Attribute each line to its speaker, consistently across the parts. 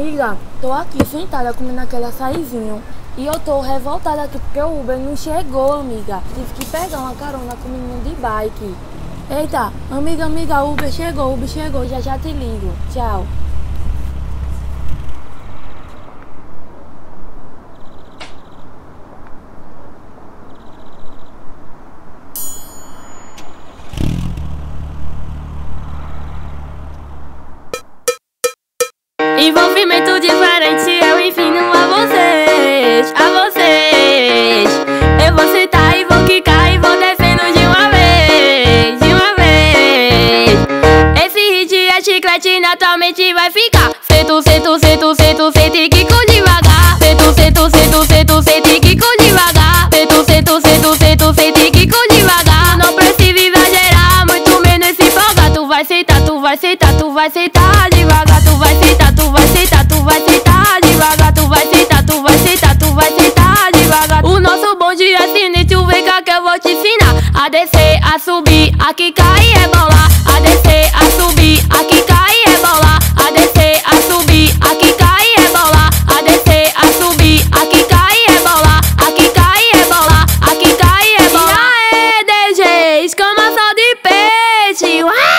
Speaker 1: Amiga, tô aqui sentada comendo aquele açaizinho. E eu tô revoltada aqui porque o Uber não chegou, amiga. Tive que pegar uma carona com o menino de bike. Eita, amiga, amiga, Uber chegou, Uber chegou, já já te ligo. Tchau.
Speaker 2: Envolvimento diferente, eu ensino a vocês, a vocês. Eu vou sentar e vou quicar e vou descendo de uma vez, de uma vez. Esse hit é chiclete, naturalmente vai ficar. Sento, sento, sento, sento, sento e quico devagar. Sento, sento, sento, sento, sento e quico devagar. Sento, sento, sento, sento, sento e quico devagar. Não precisa exagerar, muito menos se empolgar. Tu vai sentar, tu vai sentar, tu vai sentar vou te ensinar. A descer, a subir, aqui cair é bolar. A descer, a subir, aqui cair é bolar. A descer, a subir, aqui cair é bolar. A descer, a subir, aqui cair é bolar. Aqui cair é bolar, aqui cair é bolar. E aí, DG, escama só de peixe. Ué,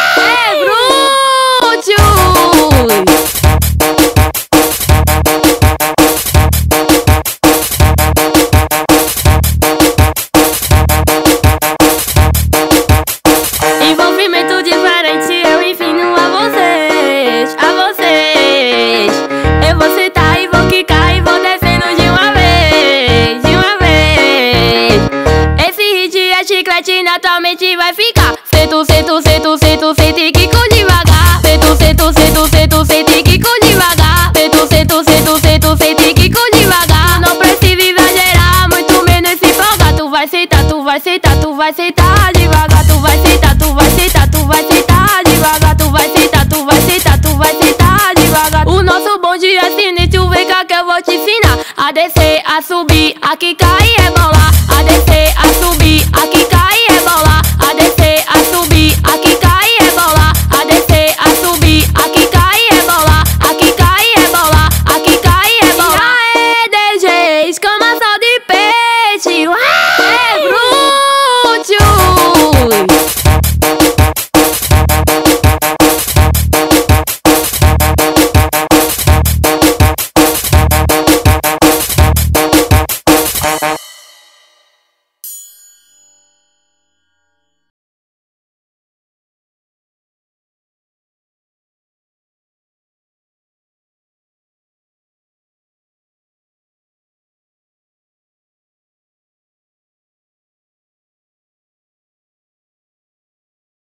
Speaker 2: chiclete, naturalmente vai ficar. Sento, sento, sento, sento, sento e quico devagar. Sento, sento, sento, sento, sento e quico devagar. Sento, sento, sento, sento, sento e quico devagar. Não precisa exagerar, muito menos se empolgar. Tu vai sentar, tu vai sentar, tu vai sentar devagar. Tu vai sentar, tu vai sentar, tu vai sentar devagar. Tu vai sentar, tu vai sentar, tu vai sentar devagar. O nosso bonde é sinistro, vem cá que eu vou te ensinar. A descer, a subir, aqui cair é bolar. A descer, a subir, aqui